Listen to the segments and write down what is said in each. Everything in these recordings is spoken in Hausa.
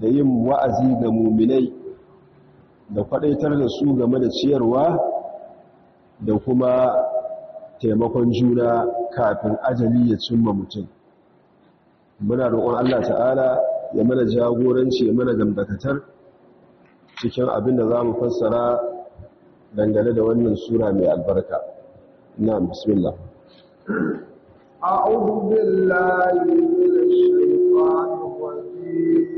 da yin wa'azi ga muminai da kwadaitar da su game da ciyarwa da kuma taimakon juna kafin ajali ya cimma mutum muna roƙon Allah ta'ala ya mana jagoranci ya mana gamdakatar cikin abin da za mu fassara dangane da wannan sura mai albarka na bismillah أعوذ بالله من الشيطان الرجيم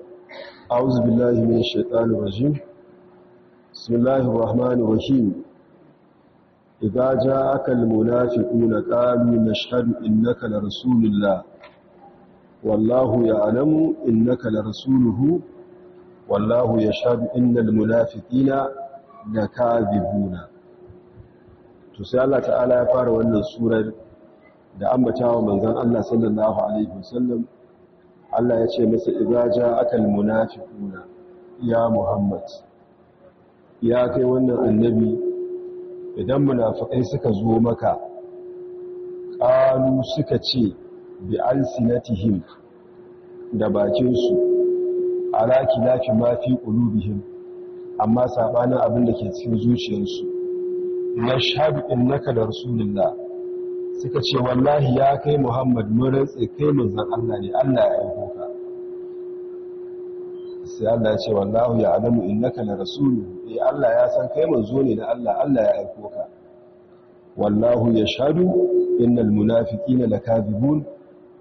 أعوذ بالله من الشيطان الرجيم بسم الله الرحمن الرحيم إذا جاءك المنافقون قالوا نشهد إنك لرسول الله والله يعلم إنك لرسوله والله يشهد إن المنافقين لكاذبون تسأل الله تعالى يفار وأن السورة da ambatawa manzon Allah sallallahu alaihi wasallam Allah ya ce masa idza ja'aka almunafiquna ya Muhammad ya kai wannan annabi idan munafikai suka zo maka qalu suka ce bi alsinatihim da bakinsu ala kilafi ma fi qulubihim amma sabanin abin da ke cikin zuciyarsu nashhadu innaka da rasulullah. Suka ce wallahi ya kai muhammad mun kai manzon Allah ne Allah ya aiko ka. Sai Allah ya ce wallahu ya alamu innaka la rasulu eh Allah ya san kai manzo ne na Allah Allah ya aiko ka. Wallahu yashhadu innal munafiqina lakadibun.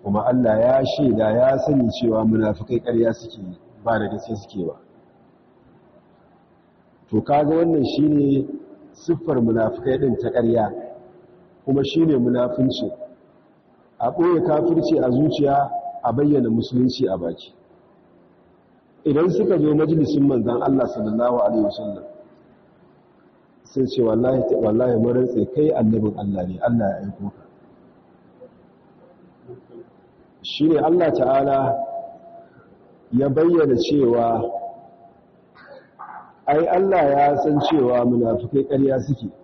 Kuma Allah ya shaida ya sani cewa munafikai ƙarya suke ba da gaske suke ba. To kaga wannan shine siffar munafikai din ta ƙarya. Kuma shine munafinci a ɓoye kafirci a zuciya a bayyana musulunci a baki. Idan suka zo majalisun manzan Allah sallallahu alaihi wasallam sai ce wallahi wallahi rantsa kai annabin Allah ne Allah ya aiko ka. Shine Allah ta'ala ya bayyana cewa ai Allah ya san cewa munafikai ƙarya suke.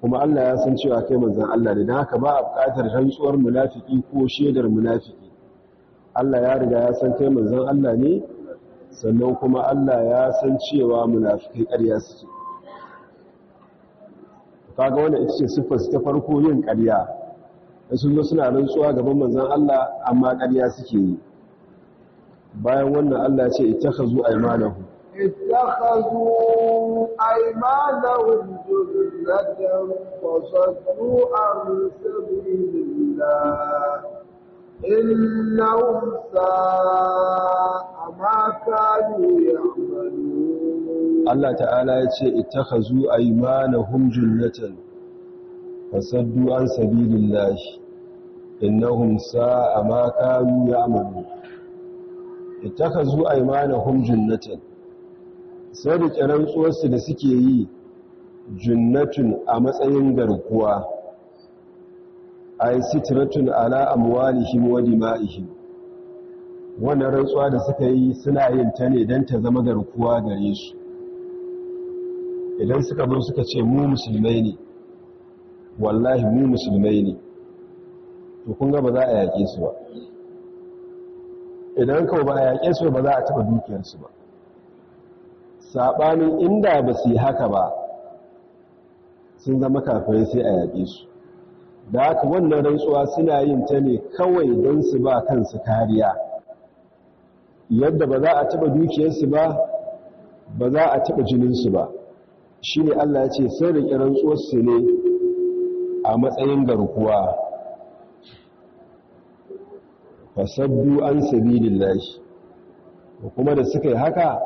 Kuma Allah ya san cewa kai manzan Allah ne don haka ba a buƙatar rantsuwar munafiki ko shaidar munafiki. Allah ya riga ya san kai manzan Allah ne sannan kuma Allah ya san cewa munafikai ƙarya suke. Kaga wannan ita ce siffar ta farko yin ƙarya. Sun zo suna rantsuwa gaban manzan Allah amma ƙarya suke yi. Bayan wannan Allah ya ce ittakhazu aymanahum. اتخذوا أيمانهم جنة وصدوا عن سبيل الله إنهم ساء ما كانوا يعملون الله تعالى يقول اتخذوا أيمانهم جنة وصدوا عن سبيل الله إنهم ساء ما كانوا يعملون اتخذوا أيمانهم جنة sai da rantsuwarsu da suke yi junnatun a matsayin garkuwa ay sitratun ala amwalihim wa dima'ihim. Wannan rantsuwa da suka yi suna yin ta ne don ta zama garkuwa gare su. Idan suka zo suka ce mu musulmai ne wallahi mu musulmai ne. To kun ga za a yaƙe su ba. Idan kawai ba a yaƙe su ba za a taɓa dukiyarsu ba. Saɓanin inda ba su yi haka ba sun zama kafirai sai a yaƙe su. Da haka wannan rantsuwa suna yin ta ne kawai don su ba kansu kariya. Yadda ba za a taɓa dukiyarsu ba ba za a taɓa jininsu ba. Shi ne allah ya ce sun riƙe rantsuwarsu ne a matsayin garkuwa. Fasaddu an sabilillahi. Kuma da suka yi haka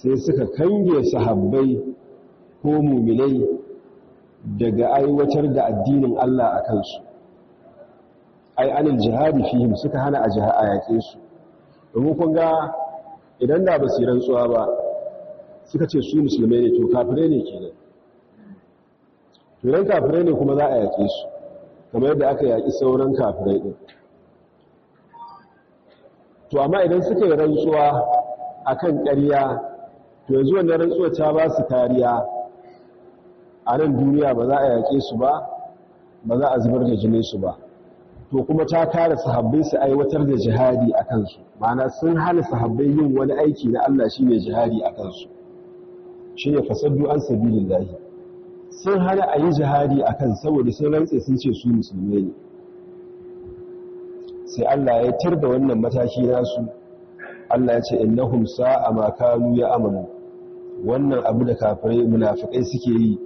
sai suka kange sahabbai ko muminai daga aiwatar da addinin Allah a kansu. Ai anil jihadi fihim suka hana a jiha a yaƙe su. Domin kun ga idan da ba su rantsuwa ba suka ce su musulmai ne to kafirai ne kenan. To idan kafirai ne kuma za a yaƙe su kamar yadda aka yaƙi sauran kafirai ɗin. To amma idan suka yi rantsuwa akan ƙarya to yanzu wannan rantsuwa ta ba su kariya. A nan duniya ba za a yaƙe su ba ba za a zubar da jinin su ba. To kuma ta kare sahabbai su aiwatar da jihadi a kansu. Ma'ana sun hana sahabbai yin wani aiki na Allah shine jihadi a kansu. Shine fasaddu an sabilillahi. Sun hana a yi jihadi a kan saboda sun rantse sun ce su musulmai ne. Sai Allah ya tir da wannan mataki nasu. Allah ya ce innahum sa'a ma kanu ya amalu wannan abu da kafirai munafikai suke yi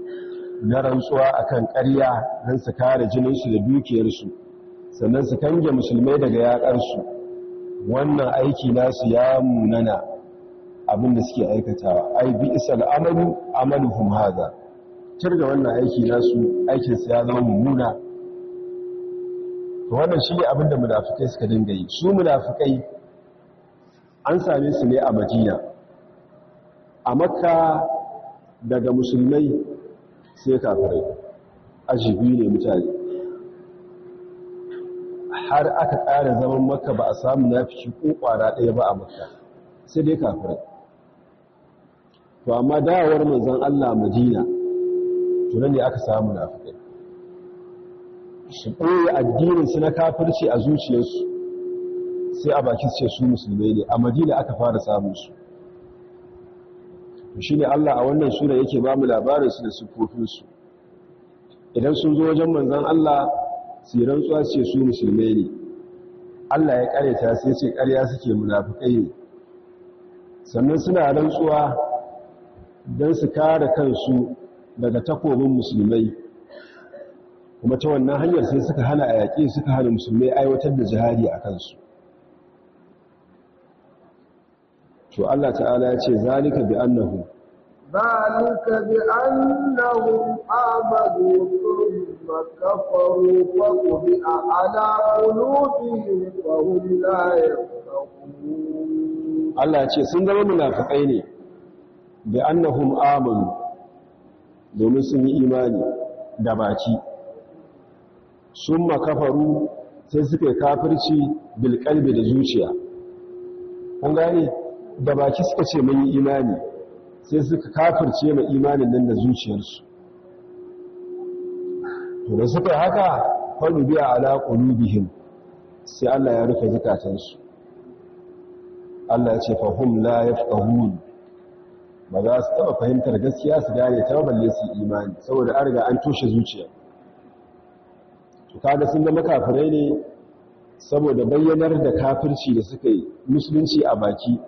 na rantsuwa akan ƙarya don su kare jininsu da dukiyarsu sannan su kange musulmai daga yaƙarsu wannan aiki nasu ya munana abin da suke aikatawa. Ai bi isal amalu amaluhum hadha. Tir wannan aiki nasu aikinsu ya zama mummuna. To wannan shi ne abin da munafikai suka dinga yi. Su munafikai an same su ne a madina. A makka daga musulmai sai kafirai. Ajibi ne mutane. Har aka ƙara zaman makka ba a samu nafiki ko ƙwara ɗaya ba a makka sai dai kafirai. To amma dawowar manzon Allah madina to ne aka samu nafikai. Su ɓoye addininsu na kafirci a zuciyarsu. Sai a baki su ce su musulmai ne. A madina aka fara samun su. Shi ne Allah a wannan sura yake ba mu labarinsu da siffofinsu. Idan sun zo wajen manzan Allah su rantsuwa ce su musulmai ne. Allah ya kareta sai ce karya suke munafukai ne. Sannan suna rantsuwa don su kare kansu daga takobin musulmai. Kuma ta wannan hanyar sai suka hana a yaƙi suka hana musulmai aiwatar da jihadi a kansu. To Allah ta'ala ya ce zalika bi annahu zalika bi annahum amadu thumma kafaru fa qubi'a ala qulubihim wa hum la yafqahun. Allah ya ce sun zama munafikai ne bi annahum amanu domin sun yi imani da baki. Sun makafaru sai suka yi kafirci bilkalbi da zuciya. Kun gane? Da baki suka ce mun yi imani sai suka kafirce ma imanin nan da zuciyarsu. To da suka haka ƙwallo biya ala qulubihim sai Allah ya rufe zukatansu. Allah ya ce fahum la yafqahun. Ba za su taba fahimtar gaskiya su gane ta balle su imani saboda an riga an toshe zuciya. To kaga sun zama kafirai ne saboda bayyanar da kafirci da suka yi musulunci a baki.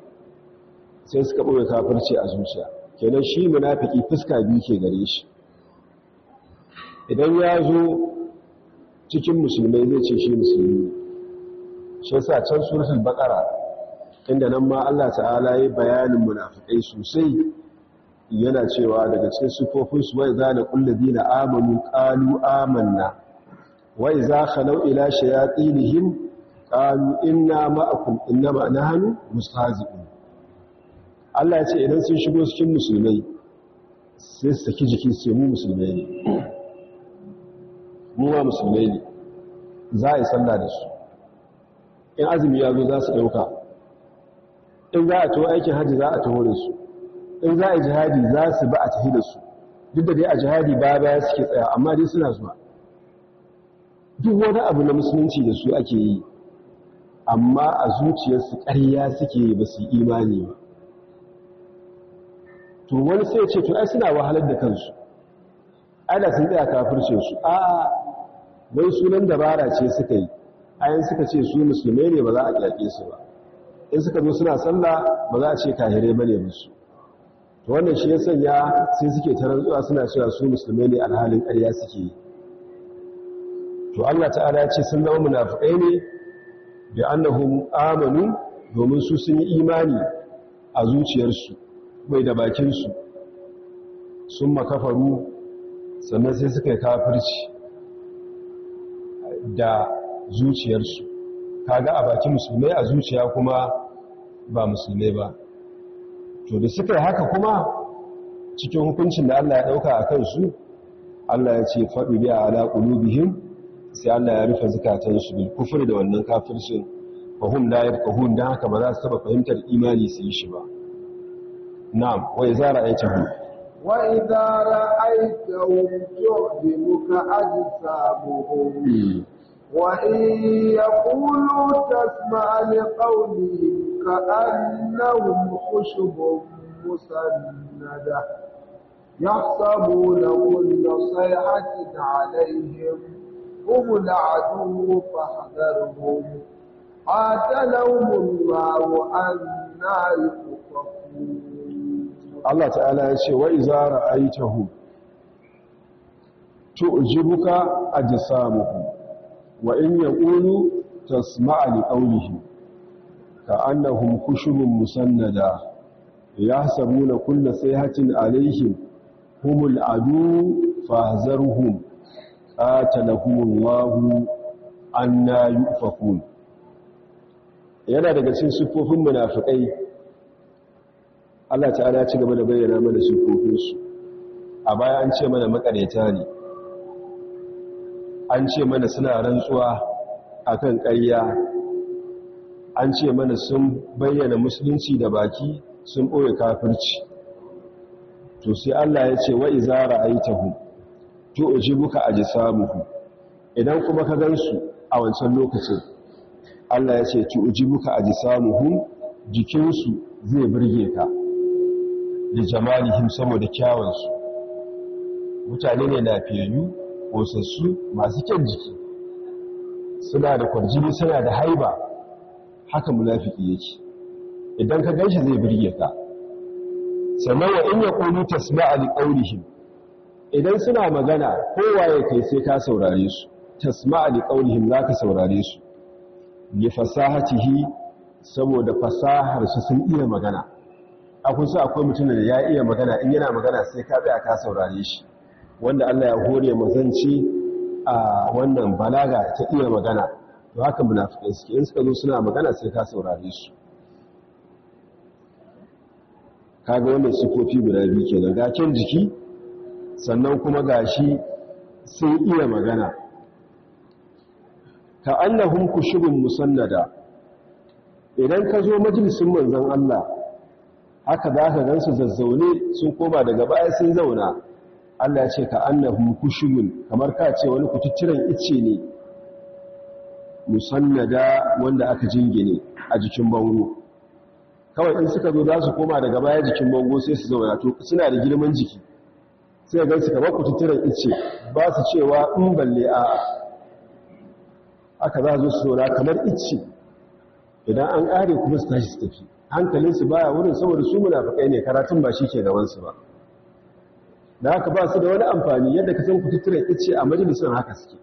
Sai suka ɓoye kafirci a zuciya. Kenan shi munafiki fuska biyu ke gare shi. Idan ya zo cikin musulmai zai ce shi musulmi. Shi yasa can suratul baqara inda nan ma Allah ta'ala yi bayanin munafikai sosai yana cewa daga cikin sifofinsu wai za na kulladina amanu qalu amanna wa idza khalu ila shayatinihim qalu inna ma'akum innama nahnu mustahzi'un. Allah ya ce idan sun shigo cikin musulmai sai su saki jiki sai mu musulmai ne. Mu ma musulmai ne. Za a yi sallah da su. In azumi ya zo za su ɗauka. In za a taho aikin hajji za a taho da su. In za a jihadi za su ba a tafi da su. Duk da dai a jihadi ba baya suke tsaya amma dai suna zuwa. Duk wani abu na musulunci da su ake yi amma a zuciyarsu ƙarya suke ba su imani ba. To wani sai ce to ai suna wahalar da kansu. Ana sun tsaya kafirce su. A wai sunan dabara ce suka yi. Ayan suka ce su musulmai ne ba za a ƙyaƙe su ba. In suka zo suna sallah ba za a ce kahirai ba ne musu. To wannan shi ya sanya sai suke tarantsuwa suna cewa su musulmai ne alhalin ƙarya suke yi. To Allah ta'ala ya ce sun zama munafikai ne bi annahum amanu domin su sun yi imani a zuciyarsu. Bai da bakinsu sun makafaru sannan sai suka yi kafirci da zuciyarsu. Kaga a baki musulmai a zuciya kuma ba musulmai ba. To da suka haka kuma cikin hukuncin da Allah ya ɗauka a kansu Allah ya ce faɗi biya ala ƙulubihim sai Allah ya rufe zukatansu bil kufur da wannan kafircin. Fahum la yafqahun dan haka ba za su taba fahimtar imani su yi shi ba. na'am wa idza ra'aytahu wa idza ra'aytahum tu'jibuka ajsamuhum wa in yaqulu tasma' li qawlihim ka'annahum khushubun musannada يحسبون كل صيحة عليهم هم العدو فاحذرهم قاتلهم الله أنا يؤفكون Allah ta'ala ya ce wa iza ra'aitahu tu'jibuka ajsamuhum wa in yaqulu tasma'a li qawlihi ka'annahum khushubun musannada yahsabuna kulla sayhatin alaihim humul adu fahzarhum qatalahumullahu anna yufakun. Yana daga cikin siffofin munafikai Allah ta'ala ya ci gaba da bayyana mana siffofinsu a baya an ce mana makareta ne. An ce mana suna rantsuwa akan ƙarya. An ce mana sun bayyana musulunci da baki sun ɓoye kafirci. To sai Allah ya ce wa iza ra'aitahu tu'jibuka ajsamuhu idan kuma ka gansu a wancan lokacin Allah ya ce tu'jibuka ajsamuhum jikinsu zai burge ka. Da jamalihim saboda kyawunsu. Mutane ne lafiyayyu kosassu masu kyan jiki. Suna da kwarjini suna da haiba. Haka munafiki yake. Idan ka gan shi zai burge ka. Sannan wa in yaqulu tasma'a liqawlihim idan suna magana kowaye kai sai ka saurare su. Tasma'a liqawlihim zaka saurare su. Li fasahatihi saboda fasahar su sun iya magana. Akwai su akwai mutum da ya iya magana in yana magana sai ka tsaya ka saurare shi. Wanda Allah ya hore mazanci a wannan balaga ta iya magana. To haka munafikai suke in suka zo suna magana sai ka saurare su. Kaga wannan sifofi guda biyu kenan ga kyan jiki sannan kuma gashi sun iya magana. Ka annahum kushubun musannada. Idan ka zo majalisin manzon Allah haka za ka gansu zazzaune sun koma daga baya sun zauna. Allah ya ce ka annahum kushubun kamar ka ce wani kututturen icce ne musannada wanda aka jingine a jikin bango. Kawai in suka zo za su koma daga baya jikin bango sai su zauna to suna da girman jiki. Sai ga su kamar kututturen icce ba su cewa in balle a aka za su zauna kamar icce. Idan an ƙare kuma su tashi su tafi. Hankalinsu baya wurin saboda su munafikai ne karatun ba shi ke gabansu ba. Da haka ba su da wani amfani yadda ka san kututturen ice a majalisar haka suke.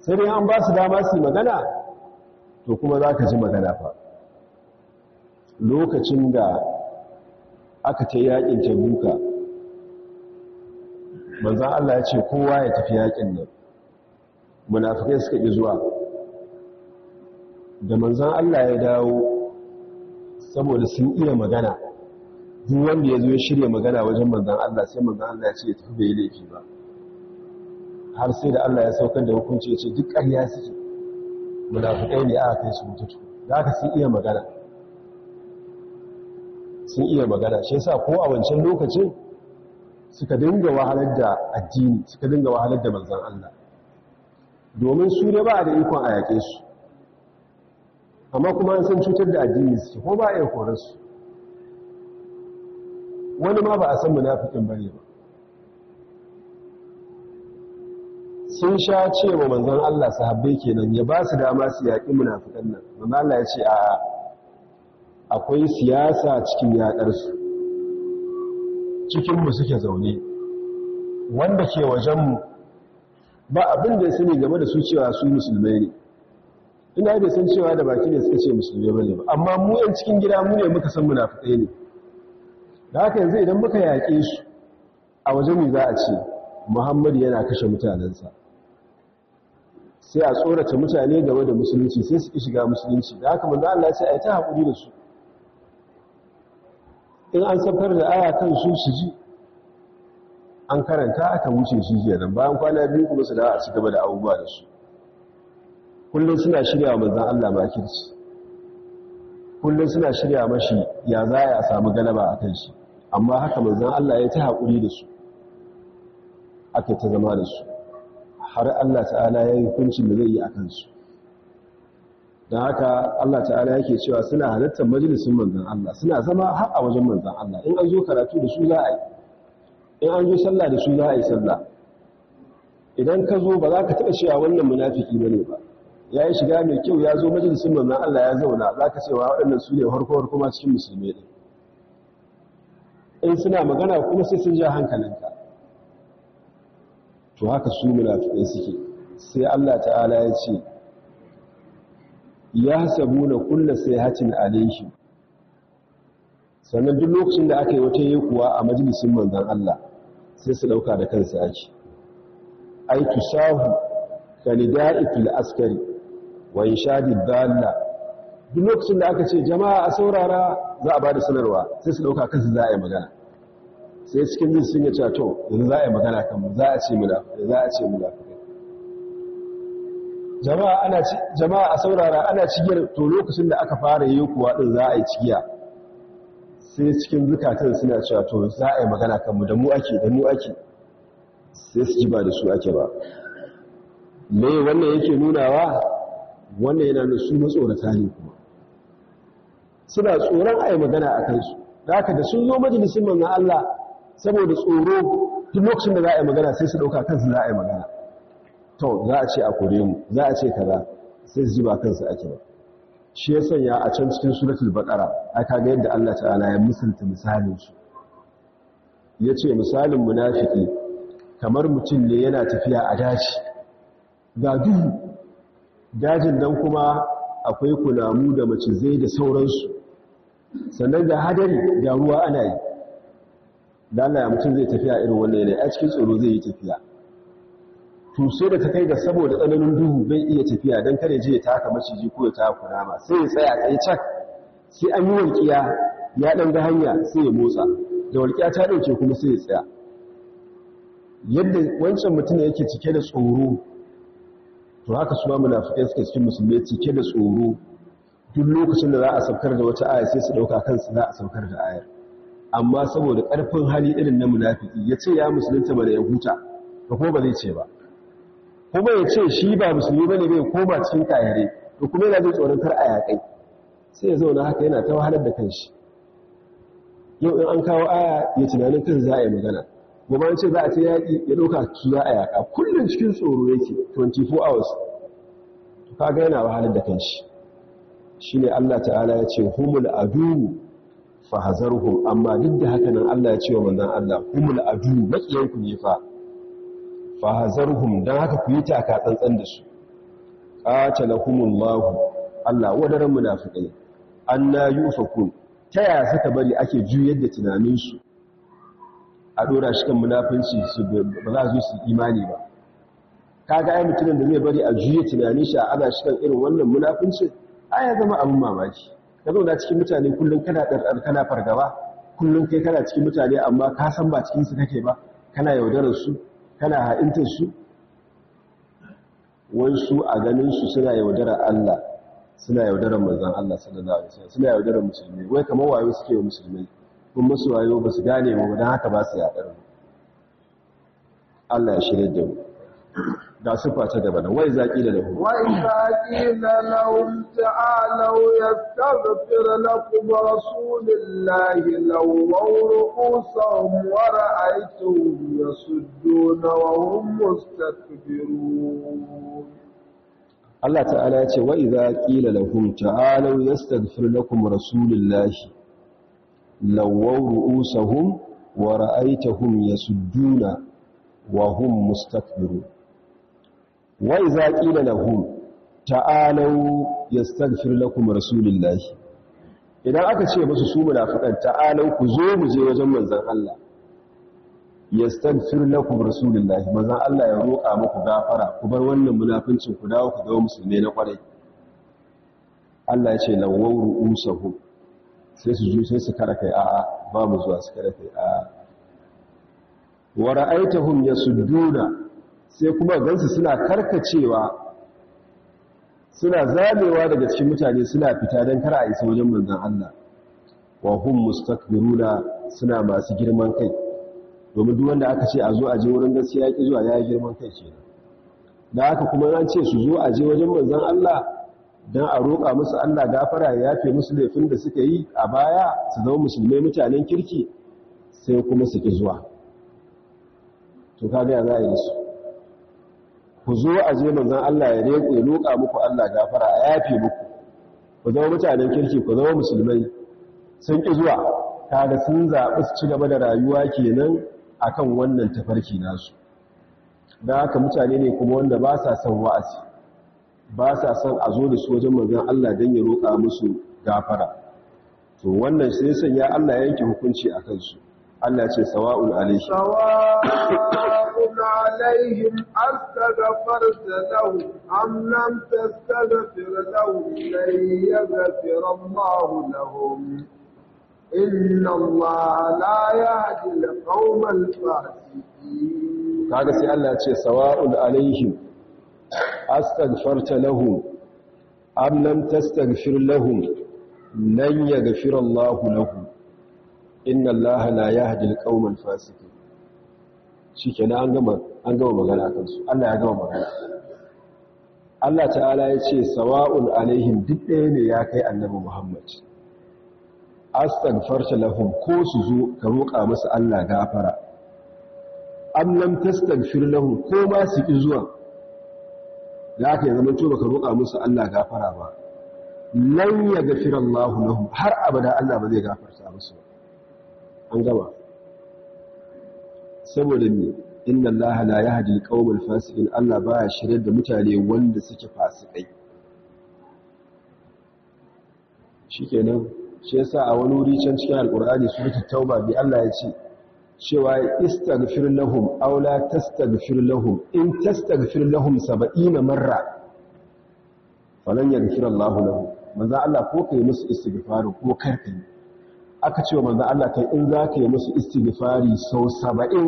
Sai dai an ba su dama su magana to kuma za ka ji magana fa. Lokacin da aka ta yaƙin tabuka manzan Allah ya ce kowa ya tafi yaƙin nan. Munafikai suka ƙi zuwa. Da manzan Allah ya dawo saboda sun iya magana. Duk wanda ya zo ya shirya magana wajen manzan Allah sai manzan Allah ya ce ya tafi bai laifi ba. Har sai da Allah ya saukar da hukunci ya ce duk ƙarya suke. Munafikai ne aka kai su mututu da aka sun iya magana. Sun iya magana. Shi yasa ko a wancan lokacin suka dinga wahalar da addini suka dinga wahalar da manzan Allah. Domin su ne ba da ikon a yaƙe su. Amma kuma an san cutar da addini suke ko ba a iya korarsu wani ma ba a san munafikin ba ne ba. Sun sha ce wa manzon Allah sahabbai kenan ya ba su dama su yaƙi munafikan nan. Manzon Allah ya ce a akwai siyasa cikin yaƙarsu cikinmu suke zaune. Wanda ke wajenmu ba abin da ya sani game da su cewa su musulmai ne. Ina da san cewa da baki ne suka ce musulmai ba ne ba. Amma mu yan cikin gida mu ne muka san munafikai ne. Da haka yanzu idan muka yaƙe su a wajen mu za a ce? Muhammadu yana kashe mutanensa. Sai a tsorata mutane game da musulunci sai su shiga musulunci. Da haka manzo Allah ya ce ai ta haƙuri da su. In an safar da aya kan su su ji. An karanta aka wuce shi kenan. Bayan kwana biyu kuma su da a cigaba da abubuwa da su. Kullum suna shirya wa manzan Allah makirci. Kullum suna shirya mashi ya za a samu galaba a kan shi. Amma haka manzan Allah ya ta haƙuri da su. Ake ta zama da su. Har Allah ta'ala ya yi hukuncin da zai yi a kansu. Don haka Allah ta'ala yake cewa suna halittar majalisun manzan Allah. Suna zama har a wajen manzan Allah. In an zo karatu da su za a yi. In an zo sallah da su za a yi sallah. Idan ka zo ba za ka taɓa cewa wannan munafiki ba ne ba. Ya yi shiga mai kyau ya zo majalisun manzan Allah ya zauna. Za ka cewa waɗannan su ne harkowar kuma cikin musulmi ɗin in suna magana kuma sai sun ja hankalinka. To haka su munafikai suke. Sai Allah ta'ala ya ce ya sabu na kulla sai hacin alaihi sannan duk lokacin da aka yi wata yi kuwa a majalisun manzan Allah sai su ɗauka da kansu ake ai tusahu kanida'i fil askari. Wa inshadi dalla. Duk lokacin da aka ce jama'a a saurara za a ba da sanarwa sai su ɗauka kansu za a yi magana. Sai cikin jin sun ya ce to yanzu za a yi magana kan za a ce mu za a ce mu jama'a jama'a a saurara ana cigiyar to lokacin da aka fara yi kuwa din za a yi cigiya sai cikin zukatan suna cewa to za a yi magana kan mu da mu ake da mu ake. Sai su ji ba da su ake ba. Me wannan yake nunawa? Wannan yana da su matsorata ne kuma. Suna tsoron a yi magana a kansu. Da haka da sun zo majalisun manzan Allah saboda tsoro duk lokacin da za a yi magana sai su ɗauka kansu za a yi magana. To za a ce a kore mu za a ce kaza sai su ba kansu ake ba shi ya sanya a can cikin suratul baqara aka ga yadda Allah ta'ala ya misalta misalin su ya ce misalin munafiki kamar mutum ne yana tafiya a daji ga duhu dajin nan kuma akwai kulamu da macizai da sauransu. Sannan da hadari da ruwa ana yi. Da Allah ya mutum zai tafiya irin wannan yanayi a cikin tsoro zai yi tafiya. To sai da ta kai da saboda tsananin duhu bai iya tafiya don kare je ya taka maciji ko ya taka kunama. Sai ya tsaya tsaye cak sai an yi walƙiya ya ɗan ga hanya sai ya motsa. Da walƙiya ta ɗauke kuma sai ya tsaya. Yadda wancan mutum yake cike da tsoro to haka su ma munafikai suke cikin musulmai cike da tsoro. Duk lokacin da za a saukar da wata aya sai su ɗauka kansu za a saukar da ayar. Amma saboda ƙarfin hali irin na munafiki ya ce ya musulunta ba ne ya huta ba kuma ba zai ce ba. Kuma ya ce shi ba musulmi ba ne bai koma cikin kayare to kuma yana jin tsoron kar a yakai sai ya zauna haka yana ta wahalar da kanshi. Yau in an kawo aya ya tunanin kan za a yi magana. Gobe ce za a ce yaƙi ya ɗauka su za a yaƙa. Kullum cikin tsoro yake 24 hours. To kaga yana wahalar da kanshi. Shi ne Allah ta'ala ya ce humul adu fa hazarhum amma duk da haka nan Allah ya ce wa manzon Allah humul adu makiyanku ne fa. Fa hazarhum dan haka ku yi taka tsantsan da su. Qatalahumullahu. Allah wadaran munafiqai anna yufakun. Taya suka bari ake juyar da tunaninsu? A dora shi kan munafinci ba za su su imani ba. Kaga ai mutumin da zai bari a juye tunanin shi a ana shi kan irin wannan munafinci ai ya zama abin mamaki. Ka zauna cikin mutane kullum kana ɗarɗar kana fargaba kullum kai kana cikin mutane amma ka san ba cikin su kake ba kana yaudarar su kana ha'intar su wasu a ganin su suna yaudarar Allah suna yaudarar manzon Allah sallallahu alaihi wasallam suna yaudarar musulmi wai kamar wayo suke wa musulmai. Kun masu wayo ba su gane mu don haka ba su yaɗar mu. Allah ya shirya da mu. Ga sufa ta gaba da wai zaƙi da lahu wai zaƙi da lahum ta'alau yastaghfir lakum rasulillahi lawaw ru'usahum wa ra'aytuhum yasudduna wa hum mustakbirun. Allah ta'ala ya ce wa idza qila lahum ta'alu yastaghfir lakum rasulullahi lawaw ru'usahum wa ra'aytahum yasudduna wa hum mustakbirun wa idza qila lahum ta'alu yastaghfir lakum rasulullahi idan aka ce musu su munafiqan ta'alu ku zo mu je wajen manzon Allah yastaghfir lakum rasulullahi manzon Allah ya roƙa muku gafara ku bar wannan munafincin ku dawo ku dawo musulmai na ƙwarai Allah ya ce lawawru usahu sai su zo sai su kara kai a'a ba mu zuwa su kara kai a'a. Wa ra'aytahum yasudduna sai kuma gansu suna karkacewa suna zamewa daga cikin mutane suna fita don kar a isa wajen manzon Allah. Wa hum mustakbiruna suna masu girman kai. Domin duk wanda aka ce a zo a je wurin gaskiya yaki zuwa yayi girman kai ce da haka kuma an ce su zo a je wajen manzon Allah dan a roƙa musu Allah gafara ya yafe musu laifin da suka yi a baya su zama musulmai mutanen kirki sai kuma su ki zuwa. To kaga ya za a yi su? Ku zo a je manzon Allah ya roƙa muku Allah gafara a yafe muku. Ku zama mutanen kirki ku zama musulmai. Sun ki zuwa. Kaga sun zaɓi su ci gaba da rayuwa kenan akan wannan tafarki nasu. Don haka mutane ne kuma wanda ba sa son wa'azi. Ba sa son a zo da su wajen manzon Allah don ya roƙa musu gafara. To wannan sai sanya Allah ya yanke hukunci a kansu. Allah ce sawa'un alaihim. Sawa'un alaihim astaghfarta lahu am lam tastaghfir lahu lan yaghfir Allah lahum. Inna Allah la yahdi al-qawma al-fasiqin kaga sai Allah ce sawa'un alaihim. Astaghfarta lahu am lam tastaghfir lahum lan yaghfir Allah lahum inna allaha la yahdi alqaumal fasiqin shikenan an gama an gama magana kan su Allah ya gama magana Allah ta'ala ya ce sawa'un alaihim duk ɗaya ne ya kai annabi Muhammad astaghfarta lahum ko su zo ka roƙa musu Allah gafara am lam tastaghfir lahum ko ma su ki zuwa da aka yi zaman to baka roƙa musu Allah gafara ba. Lan yaghfira Allah lahum har abada Allah ba zai gafarta musu an gama. Saboda ne inna allaha la yahdi al fasiqin Allah baya shirye da mutane wanda suke fasikai. Shikenan shi yasa a wani wuri can cikin alqur'ani suratul tauba bi Allah ya ce? Cewa istaghfir lahum aw la tastaghfir lahum. In tastaghfir lahum 70 marra falan yaghfir Allah lahum manzo Allah ko kai musu istighfar ko karkai aka ce wa manzo Allah kai in za ka yi musu istighfari sau saba'in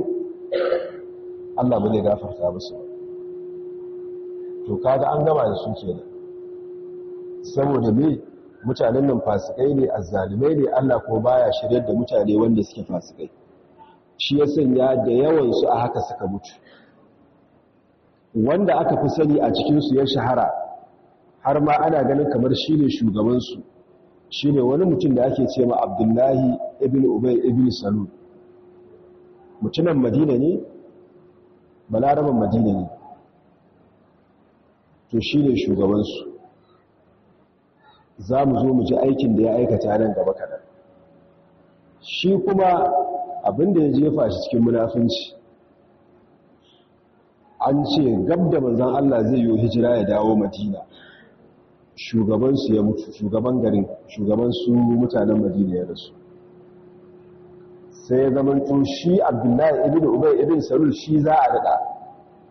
Allah ba zai gafarta musu to kaga an gama da su kenan. Saboda me? Mutanen nan fasikai ne azzalimai ne Allah ko baya shiryar da mutane wanda suke fasikai. Shi ya sanya da yawan su a haka suka mutu. Wanda aka fi sani a cikin su ya shahara har ma ana ganin kamar shine shugaban su shi ne wani mutum da ake ce ma abdullahi ibn ubay ibn salul. Mutumin madina ne? Balaraban madina ne. To shi ne shugabansu. Za mu zo mu ji aikin da ya aikata nan gaba kaɗan. Shi kuma abin da ya jefa shi cikin munafunci. An ce gab da manzan Allah zai yi hijira ya dawo madina. Shugabansu ya mutu shugaban garin shugaban su mutanen madina ya rasu. Sai ya shi abdullahi ibn ubay ibn salul shi za a dada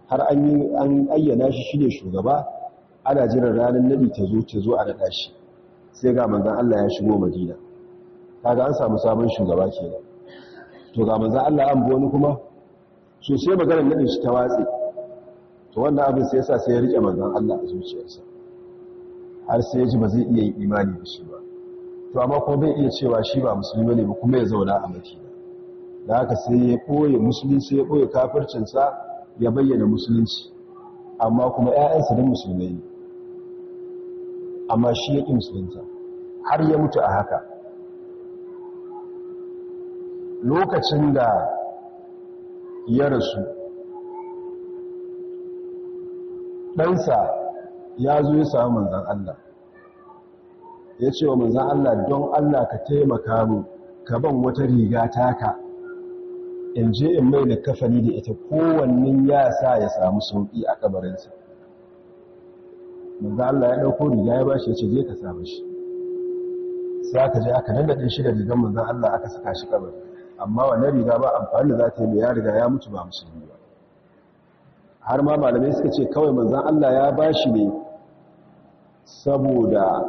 har an yi an ayyana shi shine shugaba. Ana jiran ranar nabi ta zo ta zo a dada shi. Sai ga manzon Allah ya shigo madina. Kaga an samu sabon shugaba kenan. To ga manzon Allah an bi wani kuma so sai maganar nabi shi ta watsi to wannan abin sai yasa sai ya riƙe manzon Allah a zuciyarsa. Har sai ya ji ba zai iya yin imani da shi ba. To amma kuma bai iya cewa shi ba musulmi ne ba kuma ya zauna a madina. Da haka sai ya ɓoye musulunci sai ya ɓoye kafircinsa ya bayyana musulunci. Amma kuma 'ya'yansa din musulmai amma shi ya ƙi musulunta. Har ya mutu a haka. Lokacin da ya rasu ɗansa ya zo ya samu manzan Allah. Ya ce wa manzan Allah don Allah ka taimaka mu ka ban wata riga taka in je in mai da kafani da ita kowannin ya sa ya samu sauƙi a kabarinsa. Manzan Allah ya ɗauko riga ya bashi ya ce je ka samu shi. Sai aka je aka dandaɗe shi da rigar manzan Allah aka saka shi kabari. Amma wannan riga ba amfani da za ta yi ya riga ya mutu ba musulmi ba. Har ma malamai suka ce kawai manzan Allah ya ba shi ne saboda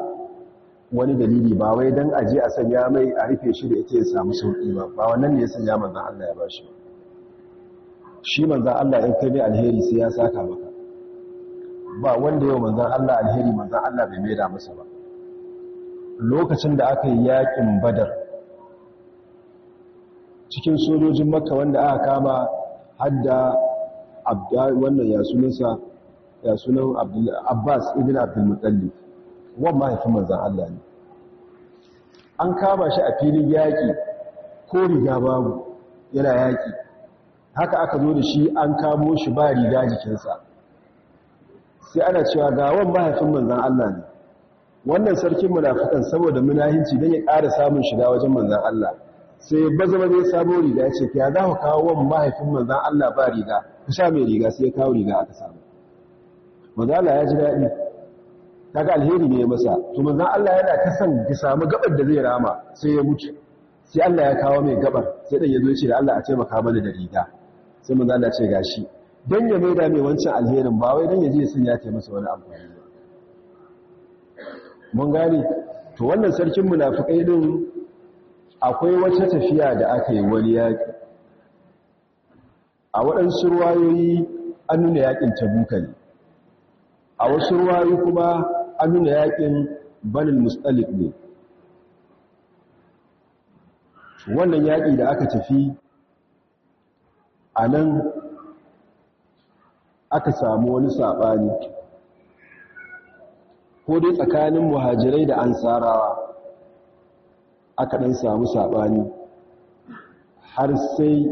wani dalili ba wai don aje a sanya mai a rufe shi da ita ya samu sauƙi ba. Ba wannan ne ya sanya manzan Allah ya ba shi shi manzan Allah in kai alheri sai ya saka maka. Ba wanda yau manzan Allah alheri manzan Allah bai mai da masa ba. Lokacin da aka yi yaƙin badar cikin sojojin makka wanda aka kama hadda wannan ya sunansa ya sunan abbas ibn abdulmutallif wan mahaifin manzan Allah ne. An kama shi a filin yaƙi ko riga babu yana yaƙi. Haka aka zo da shi an kamo shi ba riga jikinsa. Sai ana cewa ga wan mahaifin manzan Allah ne. Wannan sarkin munafikan saboda munahinci don ya ƙara samun shiga wajen manzan Allah. Sai ya baza zai sabo riga ya ce ya za ku kawo wan mahaifin manzan Allah ba riga? Ku sha mai riga sai ya kawo riga aka samu. Manzan Allah ya ji daɗi. Kaga alheri ne ya masa. To manzan Allah yana ta san ki samu gabar da zai rama sai ya mutu. Sai Allah ya kawo mai gabar sai dan ya zo ya ce da Allah a taimaka mana da riga. Sai manzan Allah ya ce gashi. Dan ya maida mai wancan alherin ba wai dan ya je sun ya ce masa wani amfani mun gane? To wannan sarkin munafikai din akwai wata tafiya da aka yi wani yaƙi. A waɗansu ruwayoyi an nuna yaƙin tabuka a wasu ruwayoyi kuma an nuna yaƙin banin mustalik ne. Wannan yaƙi da aka tafi a nan aka samu wani saɓani. Ko dai tsakanin muhajirai da ansarawa. Aka ɗan samu saɓani har sai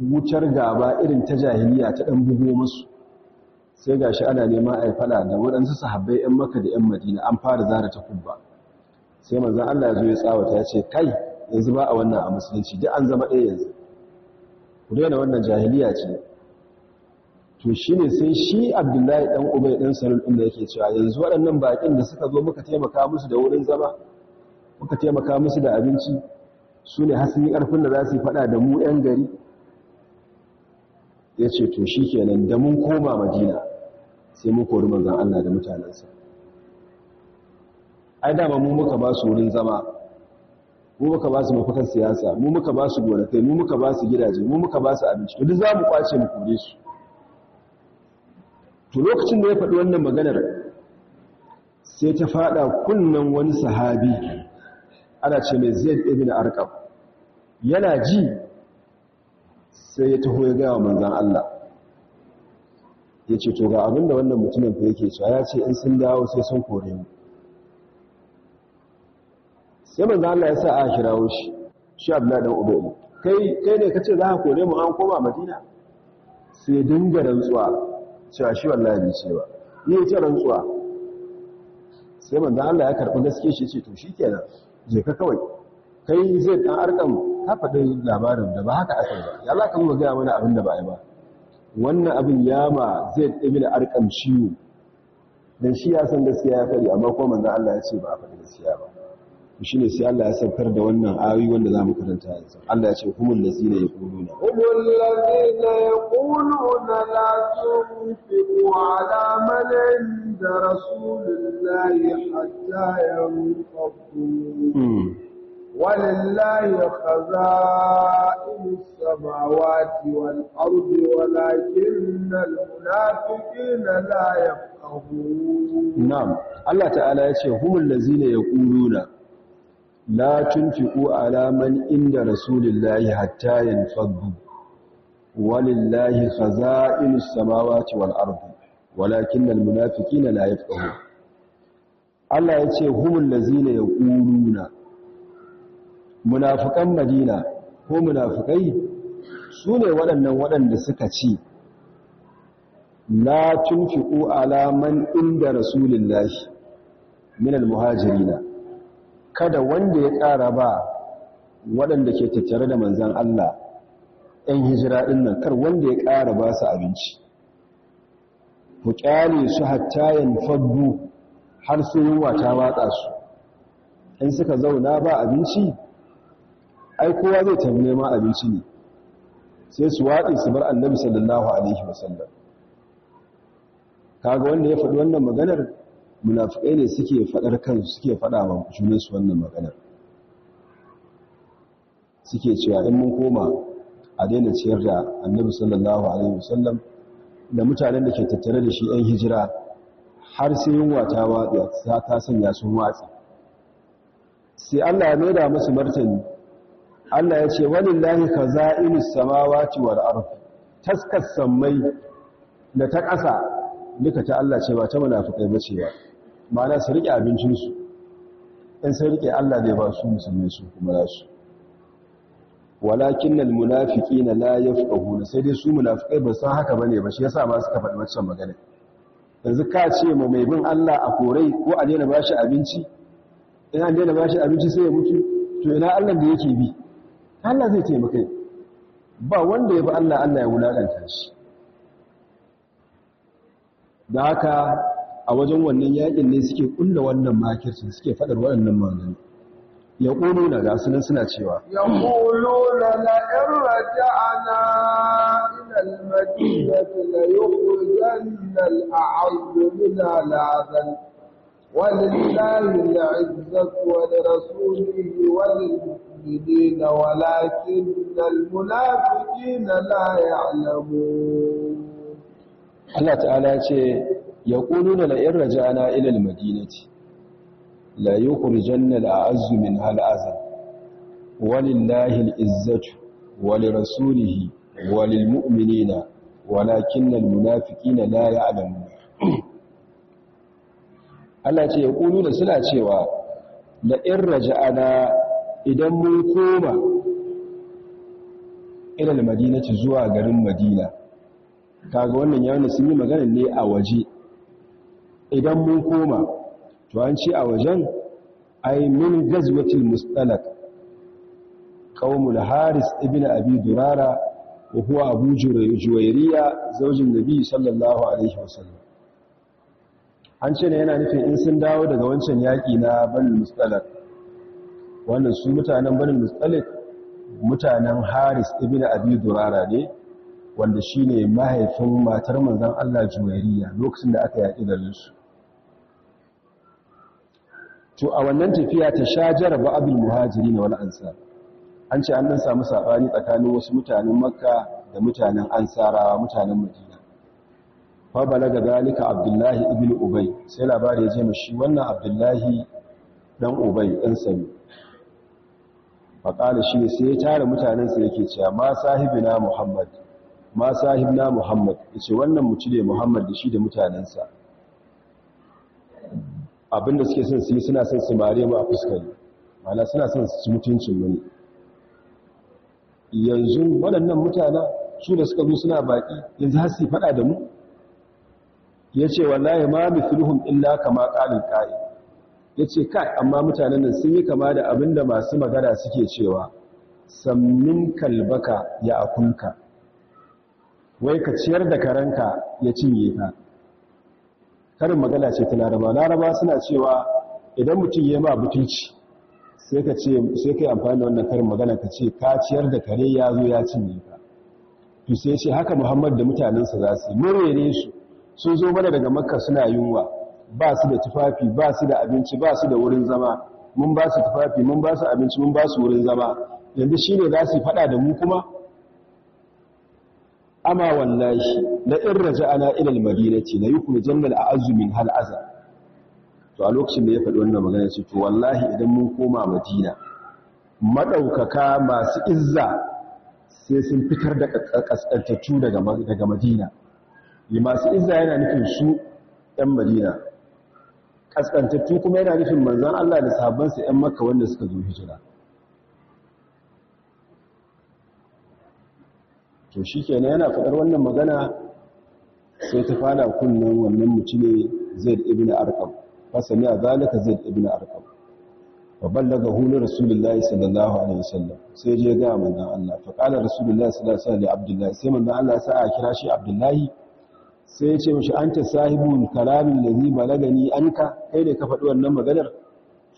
wucar gaba irin ta jahiliya ta ɗan bugo musu sai gashi ana neman a yi fada da waɗansu sahabbai 'yan maka da 'yan madina an fara zara ta kubba. Sai manzan Allah ya zo ya tsawata ya ce kai yanzu ba a wannan a musulunci duk an zama ɗaya yanzu. Ku daina wannan jahiliya ce. To shi ne sai shi abdullahi ɗan ubai ɗan salul ɗin da yake cewa yanzu waɗannan baƙin da suka zo muka taimaka musu da wurin zama muka taimaka musu da abinci su ne hasini ƙarfin da za su yi faɗa da mu 'yan gari. Ya ce to shi kenan da mun koma madina sai mun kori manzan Allah da mutanensa. Ai dama mu muka ba su wurin zama mu muka ba su mafitar siyasa mu muka ba su gonakai mu muka ba su gidaje mu muka ba su abinci. Duk za mu ƙwace mu kore su. To lokacin da ya faɗi wannan maganar sai ta faɗa kunnan wani sahabi ana ce mai zaid ibn arqam. Yana ji sai ya taho ya gaya wa manzan Allah. Ya ce to ga abin da wannan mutumin fa yake cewa ya ce in sun dawo sai sun kore mu. Sai manzan Allah ya sa a kirawo shi shi abdullahi dan ubay. Kai kai ne kace za ka kore mu an koma madina? Sai dinga rantsuwa cewa shi wallahi bai ce ba. Yi ce rantsuwa. Sai manzan Allah ya karɓi gaske shi ce to shikenan je ka kawai. Kai zai dan arkam ka labarin da ba haka aka yi ba. Ya Allah ka zo ga mana abin da ba yi ba? Wannan abin ya ma zai ɗabi da arkam ciwo. Dan shi ya san gaskiya ya faɗi amma ko manzon Allah ya ce ba a faɗi gaskiya ba. shi ne sai Allah ya saukar da wannan ayoyi wanda za mu karanta yanzu Allah ya ce humul lazina yaquluna humul lazina yaquluna la tunfiqu ala man inda rasulillahi hatta yanfaqu ولله خزائن السماوات والأرض ولكن المنافقين لا يفقهون نعم الله تعالى يقول هم الذين يقولون la tunfiqu ala man inda rasulillahi hatta yanfaddu walillahi khaza'inus samawati wal ardi walakinnal munafiqina la yafqahun Allah ya ce humul lazina yaquluna munafiqan madina ko munafikai su ne waɗannan waɗanda suka ci la tunfiqu ala man inda rasulillahi minal muhajirina kada wanda ya ƙara ba waɗanda ke tattare da manzan Allah ‘yan hijira ɗin nan kar wanda ya ƙara ba su abinci. Ku ƙyale su hattayen fabbu har su yunwa ta watsa su. In suka zauna ba abinci ai kowa zai tafi neman abinci ne sai su waɗe su bar annabi sallallahu alaihi wasallam. Kaga wanda ya faɗi wannan maganar munafikai ne suke faɗar kansu suke faɗa wa junansu wannan maganar. Suke cewa in mun koma a daina ciyar da annabi sallallahu alaihi wasallam da mutanen da ke tattare da shi 'yan hijira har sai yunwa ta watsa ta sanya sun watsa. Sai Allah ya maida musu martani. Allah ya ce walillahi kaza'inus samawati wal ardh taskas samai da ta ƙasa duka ta Allah ce ba ta munafikai bace ba. Ma'ana su riƙe abincin su in sai riƙe Allah zai ba su musulmi su kuma za su. Walakinnal munafiqina la yafqahuna. Sai dai su munafikai ba san haka ba ne ba shi yasa ma suka faɗi wancan magana. Yanzu ka ce ma mai bin Allah a korai ko a daina bashi abinci? In an daina bashi abinci sai ya mutu to ina Allah da yake bi? Allah zai taimaka ba wanda ya bi Allah Allah ya wulaƙanta shi. Da haka a wajen wannan yaƙin ne suke kulla wannan makircin suke fadar waɗannan magana ya ƙulu na gasu nan suna cewa. Ya ƙulu na la'in raja'ana ilal madinati la yukhrijanna al-a'azzu min al-'izzatu wa lirasulihi wa lil-mu'minina walakinna al-munafiqina la ya'lamun. Allah ta'ala ce ya ƙulu na la'in raja'ana ilal madinati la yukhrijanna al'azzu min hal'azan walillahi al'izzatu walirasulihi walilmu'minina walakinnal munafiqina la Allah ce ya kulu da suna cewa la in raja'ana idan mun koma ila al-madinati zuwa garin Madina kaga wannan yana sun yi magana ne a waje idan mun koma to an ce a wajen ai min gazwatil mustalak qaumul haris ibn abi durara wa huwa abu juwayriya zaujin nabi sallallahu alaihi wasallam. An ce ne yana nufin in sun dawo daga wancan yaki na banul mustalak. Wannan su mutanen banul mustalak mutanen haris ibn abi durara ne. Wanda shine mahaifin matar manzon Allah juwayriya lokacin da aka yaki da su. To a wannan tafiya ta shajara ba abin muhajiri na wani ansar. An ce an nan samu saɓani tsakanin wasu mutanen makka da mutanen ansarawa mutanen madina. Fa balaga zalika abdullahi ibn ubay. Sai labari ya je mashi wannan abdullahi dan ubay dan sani fa shi sai ya tare mutanen sa yake cewa ma sahibina muhammad. Ma sahibna muhammad. Yace wannan mutum ne muhammad da shi da mutanensa. Abinda suke son su yi suna son su mare mu a fuskari mana suna son su ci mutuncin mu yanzu waɗannan mutane su da suka zo suna baƙi yanzu har su faɗa da mu? Ya ce wallahi ma mithluhum illa kama qalil qa'i ya ce kai amma mutanen nan sun yi kama da abin da masu magana suke cewa sammin kalbaka ya akunka wai ka ciyar da karanka ya cinye ka. Karin magana ce ta laraba. Laraba suna cewa idan mutum ya ma butulci sai ka ce sai kai amfani da wannan karin magana ka ce ka ciyar da kare ya zo ya cinye ka. To sai ce haka muhammad da mutanensa za su yi. Ne su. Sun zo mana daga makka suna yunwa. Ba su da tufafi ba su da abinci ba su da wurin zama. Mun ba su tufafi mun ba su abinci mun ba su wurin zama. Yanzu shine za su faɗa da mu kuma? Ama wallahi la in raja'ana ila al-madinati la yukunu jannal a'azzu min hal azab to a lokacin da ya faɗi wannan magana ce to wallahi idan mun koma madina madaukaka masu izza sai sun fitar da kaskantattu daga daga madina. Yi masu izza yana nufin su ɗan madina. Kaskantattu kuma yana nufin manzon Allah da sahabbansa ɗan makka wanda suka zo hijira. To shi kenan yana faɗar wannan magana sai ta fada kunnen wannan mutune zaid ibn arqam. Fa sami'a zalika zaid ibn arqam. Fa ballaga hu rasulullahi sallallahu alaihi wasallam. Sai je ga manzon Allah. Fa qala sallallahu alaihi li abdullahi. Sai manzon Allah sai a kira shi abdullahi. Sai ya ce mishi anta sahibul kalamin ladhi balagani anka? Kai ne ka faɗi wannan maganar?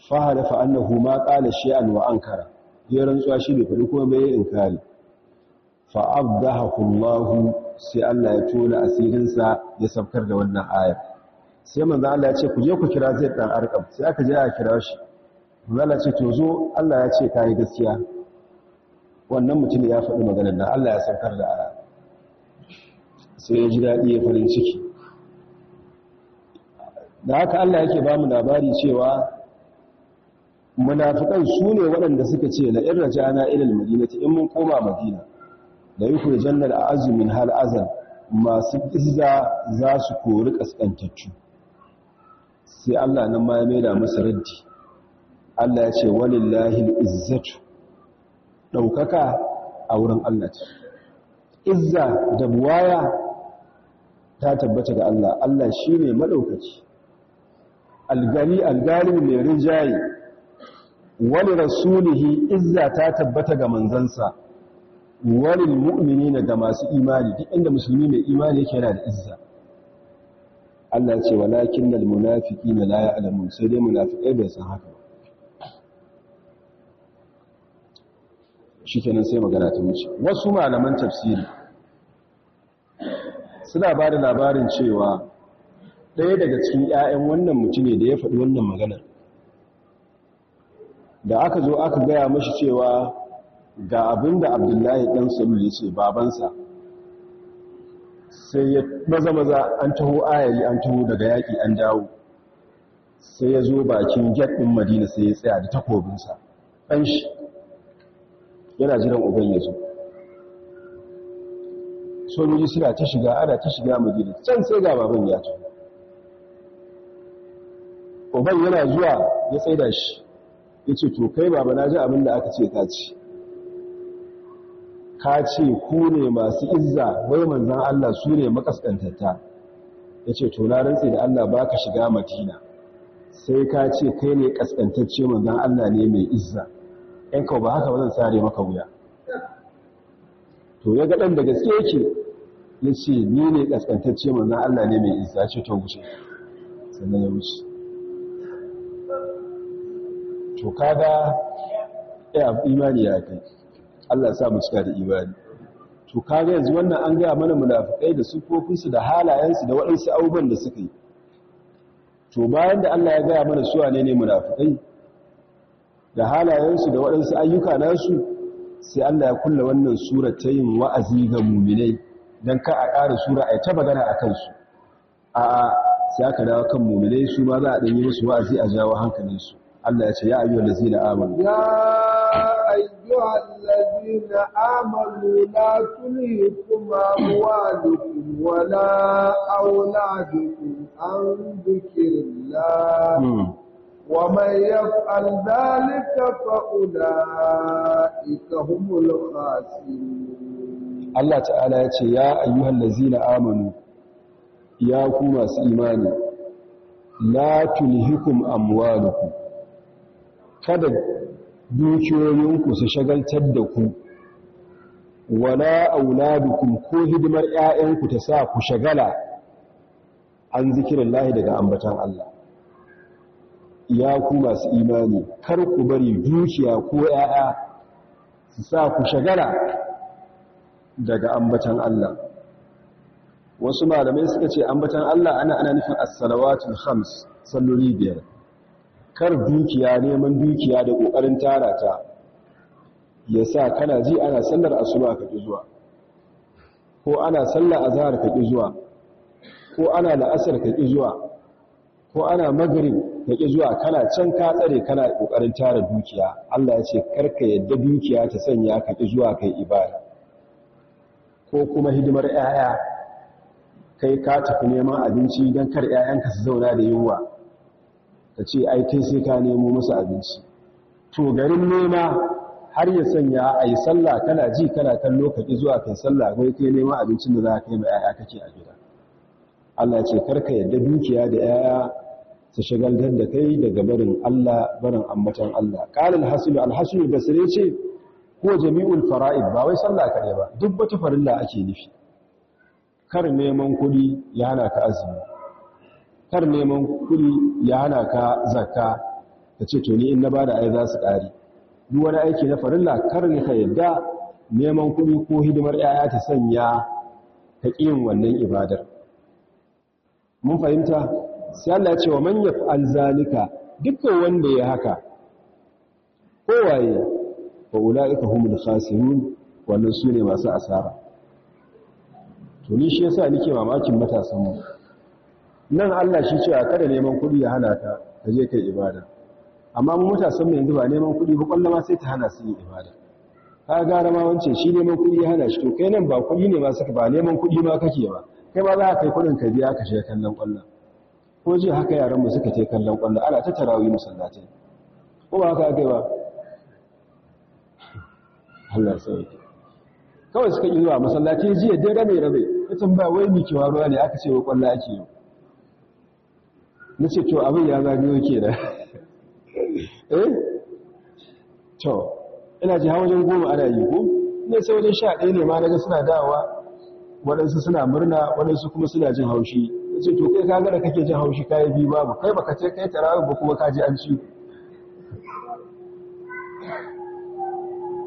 Fa halafa annahu ma qala shay'an wa ankara. Ya rantsuwa shi bai faɗi kuma bai inkari. Fa abdahu Allah sai Allah ya tona asirinsa ya sabkar da wannan ayar sai manzo Allah ya ce ku je ku kira Zaid dan Arqam sai aka je aka kira shi manzo Allah ce to zo Allah ya ce kai gaskiya wannan mutum ya faɗi maganar nan Allah ya sabkar da aya sai ya ji daɗi ya farin ciki da haka Allah yake ba mu labari cewa munafikan su ne waɗanda suka ce la irra jana ilal madinati in mun koma madina da yukhri jannal azumin hal azan masu izza za su kori kaskantaccu sai Allah nan ma ya maida musu raddi. Allah ya ce walillahi al-izzatu. Daukaka a wurin Allah ce izza da buwaya ta tabbata ga Allah. Allah shine madaukaki algani algari mai rinjaye. Wani rasulihi izza ta tabbata ga manzansa. Wani mu'minina ga masu imani duk inda musulmi mai imani yake yana da izza. Allah ya ce walakin dal munafiqina la ya'lamun sai dai munafikai bai san haka shikenan sai magana ta wuce. Wasu malaman tafsiri suna ba da labarin cewa ɗaya daga cikin 'ya'yan wannan mutum ne da ya faɗi wannan magana da aka zo aka gaya mashi cewa ga abin da abdullahi ɗan salul ya ce babansa sai ya maza maza an taho ayari an taho daga yaƙi an dawo. Sai ya zo bakin get ɗin madina sai ya tsaya da takobinsa. Ɗan shi yana jiran uban ya zo. Sojoji suna ta shiga ana ta shiga madina. Can sai ga baban ya taho. Uban yana zuwa ya tsaida shi. Ya ce to kai baba na ji abin da aka ce ka ci. Ka ce ku ne masu izza wai manzan Allah su ne makaskantatta. Ya ce to na rantse da Allah ba ka shiga madina sai ka ce kai ne kaskantacce manzan Allah ne mai izza. ‘yan kawo ba haka ba sare maka wuya. To ya gaɗan da gaske yake ya ce ni ne kaskantacce manzan Allah ne mai izza. Ce ta wuce. Sannan ya wuce. To kaga ya imani ya kai. Allah sa mu cika da imani. To kaga yanzu wannan an gaya mana munafikai da sufofinsu da halayensu da waɗansu abubuwan da suka yi. To bayan da Allah ya gaya mana su wane ne munafikai da halayensu da waɗansu ayyuka nasu sai Allah ya kulla wannan sura ta yin wa'azi ga muminai don ka a ƙara sura a ta magana a kansu. A sai aka dawo kan muminai su ma za a ɗanyi musu wa'azi a jawo hankalinsu. Allah ya ce ya ayyuhal ladzina amanu. Ya la tulhikum amwalukum wala auladukum an dhikrillah wa man yaf'al dhalika fa ulaika humul khasirun Allah ta'ala ya ce ya ayyuhal ladzina amanu ya ku masu imani la tulhikum amwalukum kada dukiyoyinku su shagaltar da ku. Wala auladukum ko hidimar ƴaƴanku ta sa ku shagala an zikirin lahi daga ambatan Allah. Ya ku masu imani kar ku bari dukiya ko ƴaƴa su sa ku shagala daga ambatan Allah. Wasu malamai suka ce ambatan Allah ana ana nufin as-salawatul khams salloli biyar. Kar dukiya neman dukiya da ƙoƙarin tara ta ya sa kana ji ana sallar asuba ka ƙi zuwa. Ko ana sallar azhar ka ƙi zuwa. Ko ana la'asar ka ƙi zuwa. Ko ana magrib ka ƙi zuwa. Kana can ka tsare kana ƙoƙarin tara dukiya. Allah ya ce kar ka yadda dukiya ta sanya ka ƙi zuwa kai ibada. Ko kuma hidimar 'ya'ya kai ka tafi neman abinci don kar 'ya'yanka su zauna da yunwa. Ka ce ai kai sai ka nemo musu abinci. To garin nema har ya sanya a yi sallah kana ji kana kan lokaci zuwa kai sallah kai kai neman abincin da za ka kai ma 'ya'ya kake a gida. Allah ce kar ka yadda dukiya da 'ya'ya su shagaltar da kai daga barin Allah barin ambatan Allah. Qalil hasil al hasil basri ce ko jami'ul fara'id. Ba wai sallah kare ba duk wata farilla ake nufi. Kar neman kuɗi ya hana ka azumi. Kar neman kuɗi ya hana ka zakka ka ce to ni in na ba da ai za su ƙari duk wani aiki na farilla kar ka yadda neman kuɗi ko hidimar 'ya'ya ta sanya ta ƙin wannan ibadar. Mun fahimta? Sai Allah ya ce wa man yaf'al zalika dukkan wanda ya haka kowaye fa ulaika humul khasirun wannan su ne masu asara. To ni shi yasa nake mamakin matasan mu nan Allah shi cewa kada neman kuɗi ya hana ka ka je kai ibada. Amma mu matasan mu yanzu ba neman kuɗi ba ƙwallon ma sai ta hana su yin ibada. Ka gara ma wance shi neman kuɗi ya hana shi to kai nan ba kuɗi ne ma suka ba neman kuɗi ma kake ba. Kai ma za ka kai kuɗin ka biya ka shiga kallon ƙwallon ko ji haka yaran mu suka kai kallon ƙwallon ana ta tarawih musallatai ko ba haka aka yi ba? Allah ya sauke. Kawai suka yi zuwa masallaci jiya dai rabe rabe ya tambaya wai mi kewa ruwa ne aka ce wa ƙwallo ake yi. Na ce to abin ya zagayo ke da eh? To ina ji wajen goma ana yi ko? Ne sai wajen sha ɗaya ne ma daga suna dawa waɗansu suna murna waɗansu kuma suna jin haushi. Ya ce to kai ka da kake jin haushi kayi biyu babu. Kai baka ce kai tarawih ba kuma ka ji an ci.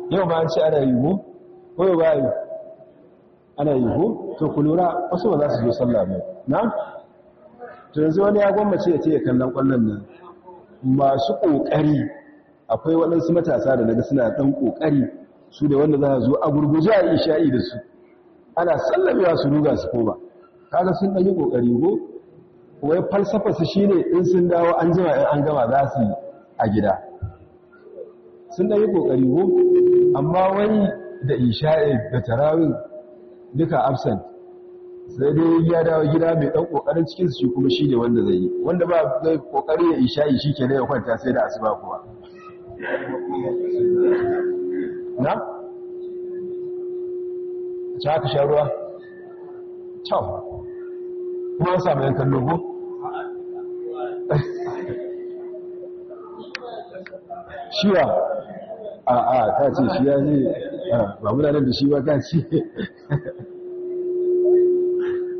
Yau ba an ce ana yi ko? Ko ba yi? Ana yi ko? To ku lura wasu ba za su zo sallah ba. Na to yanzu wani ya gwammace ya ce ya kallon ƙwallon nan. Masu ƙoƙari akwai waɗansu matasa da daga suna ɗan ƙoƙari su da wanda za a zo a gurguje a isha'i da su. Ana sallamewa su ruga su koma. Kaga sun ɗan yi ƙoƙari ko? Wai falsafa su shine in sun dawo an jima in an gama za su yi a gida. Sun ɗan yi ƙoƙari ko? Amma wani da isha'i da tarawih duka absent. Sai dai ya dawo gida mai ɗan ƙoƙarin cikin su kuma shi ne wanda zai yi wanda ba zai ƙoƙari ya isha'i shi ke ya kwanta sai da asuba kuwa na? ci haka sha ruwa? can kuma samu yankan logo? shiwa a a ta ce shi ya zai ba muna nan da shi ba ka ce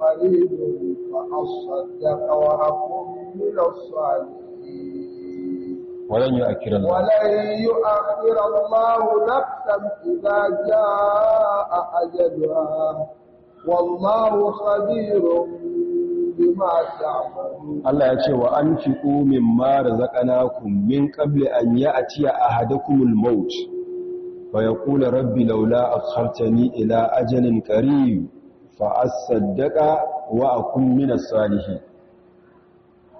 قريب فأصدق وأكون من الصالحين. ولن يؤخر الله ولن يؤخر الله نفسا إذا جاء أجلها. والله خبير بما تعملون. الله يقول وأنفقوا مما رزقناكم من قبل أن يأتي أحدكم الموت. فيقول ربي لولا أخرتني إلى أجل قريب. Fa asaddaqa wa akun minas salihin.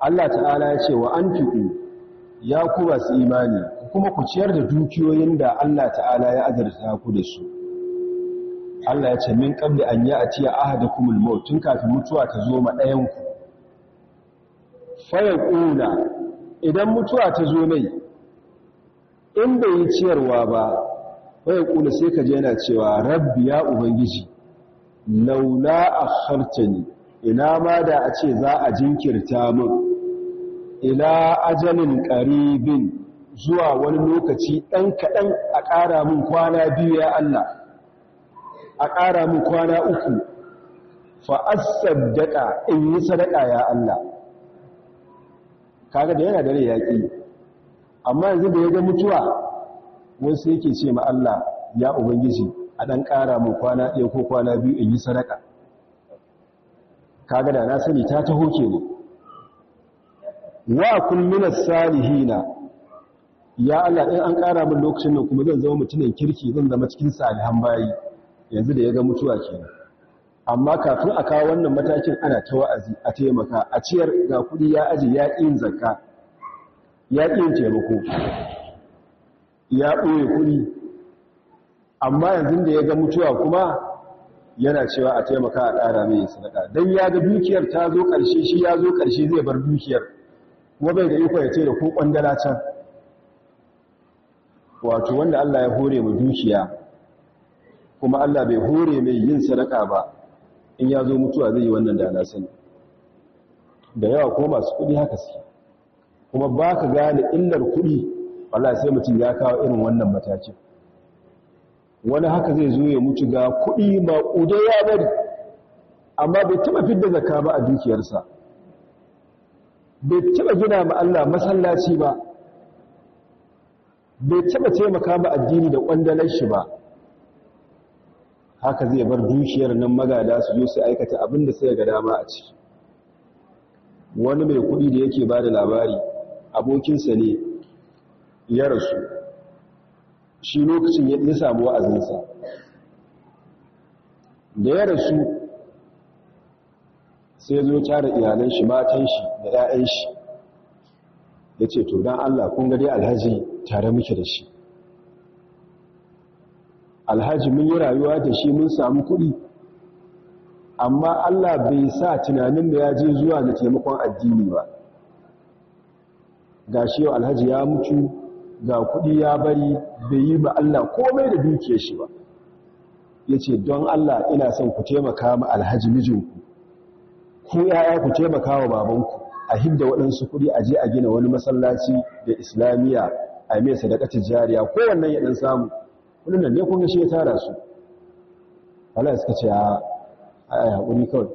Allah ta'ala ya ce wa anfiqu ya ku masu imani kuma ku ciyar da dukiyoyin da Allah ta'ala ya azarta ku da su. Allah ya ce min qabli an ya'tiya ahadakumul maut tun kafin mutuwa ta zo ma ɗayan ku. Fa idan mutuwa ta zo mai in bai yi ciyarwa ba fa yaqula sai ka je yana cewa rabbi ya ubangiji laula akhartani ina ma da a ce za a jinkirta min? Ila ajalin ƙaribin zuwa wani lokaci ɗan kaɗan a ƙara min kwana biyu ya Allah. A ƙara min kwana uku. Fa'asaddaka in yi sadaka ya Allah. Kaga da yana da rai yaƙi. Amma yanzu da ya ga mutuwa wasu yake ce ma Allah ya ubangiji a ɗan ƙara min kwana ɗaya ko kwana biyu in yi sadaka. Kaga da na sani ta taho ke ne wa kun minas salihina. Ya Allah in an ƙara min lokacin nan kuma zan zama mutumin kirki zan zama cikin salihan bayi. Yanzu da ya ga mutuwa kenan. Amma kafin a kawo wannan matakin ana ta wa'azi a taimaka a ciyar ga kuɗi ya aji ya yin zakka. Ya yin taimako. Ya ɓoye kuɗi. Amma yanzu da ya ga mutuwa kuma yana cewa a taimaka a ƙara mai sadaka. Don ya ga dukiyar ta zo ƙarshe shi ya zo ƙarshe zai bar dukiyar. Kuma bai da iko ya ce da ko ƙwandala can. Wato wanda Allah ya hore mu dukiya kuma Allah bai hore mai yin sadaka ba in ya zo mutuwa zai yi wannan da sani. Da yawa ko masu kuɗi haka suke. Kuma ba ka gane illar kuɗi wallahi sai mutum ya kawo irin wannan matakin. Wani haka zai zo ya mutu ga kuɗi maƙude ya bari amma bai taɓa fidda zakka ba a dukiyarsa. Bai taɓa gina ma Allah masallaci ba. Bai taɓa taimaka ma addini da ƙwandalar shi ba. Haka zai bar dukiyar nan magada su zo su aikata abin da sai ga dama a ciki. Wani mai kuɗi da yake ba da labari abokinsa ne ya rasu. Shi lokacin ya samu wa'azinsa. Da ya rasu sai zo tara iyalan shi matan shi da 'ya'yan shi. Ya ce to don Allah kun gari alhaji tare muke da shi. Alhaji mun yi rayuwa da shi mun samu kuɗi. Amma Allah bai sa tunanin da ya je zuwa da taimakon addini ba. Ga shi yau alhaji ya mutu ga kuɗi ya bari bai yi ba Allah komai da duke shi ba. Ya ce don Allah ina son ku taimaka ma alhaji mijinku ku yaya ku taimaka wa babanku a hidda waɗansu kuɗi a je a gina wani masallaci da islamiyya a mai sadakatun jariya. Kowannan ya ɗan samu. Kudin nan ne kun shi ya tara su. Allah suka ce a haƙuri kawai.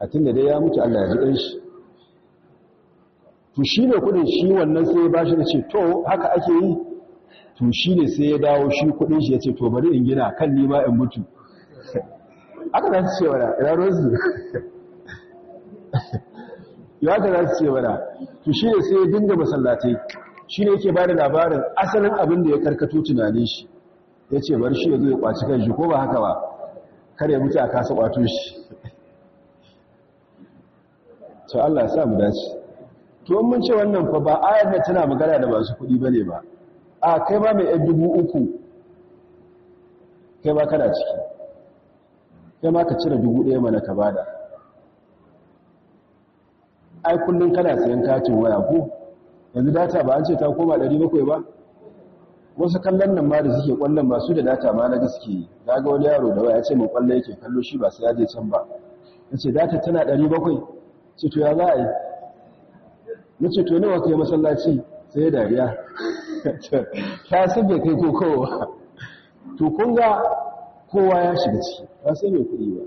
A tun da dai ya mutu Allah ya ji ɗan shi to shi ne kuɗin shi wannan sai ya ba shi da ce to haka ake yi? To shi ne sai ya dawo shi kuɗin shi ya ce to bari in gina kan nima in mutu. Aka za su ce wada ina rosu ya ka za su ce wada to shi ne sai ya dinga masallatai. Shi ne yake ba da labarin asalin abin da ya karkato tunanin shi. Ya ce bari shi ya zo ya kwaci kan shi ko ba haka ba? Kare mutu a kasa kwato shi. To Allah ya sa mu dace. To mun ce wannan fa ba ayar da tana magana da masu kuɗi ba ne ba. A kai ma mai ɗan dubu uku kai ma kana ciki. Kai ma ka cire dubu ɗaya mana ka ba da. Ai kullum kana sayan katin waya ko? Yanzu data ba an ce ta koma 700 ba? Wasu kallon nan ma da suke ƙwallon ba su da data ma na gaske na ga wani yaro da waya ce mai ƙwallo yake kallo shi ba sai ya je can ba. Ya ce data tana 700 ce to ya za a yi? Na ce to nawa kai masallaci? Sai dariya. Ta sabbe kai ko kowa to kun ga kowa ya shiga ciki ba sai mai kuɗi ba.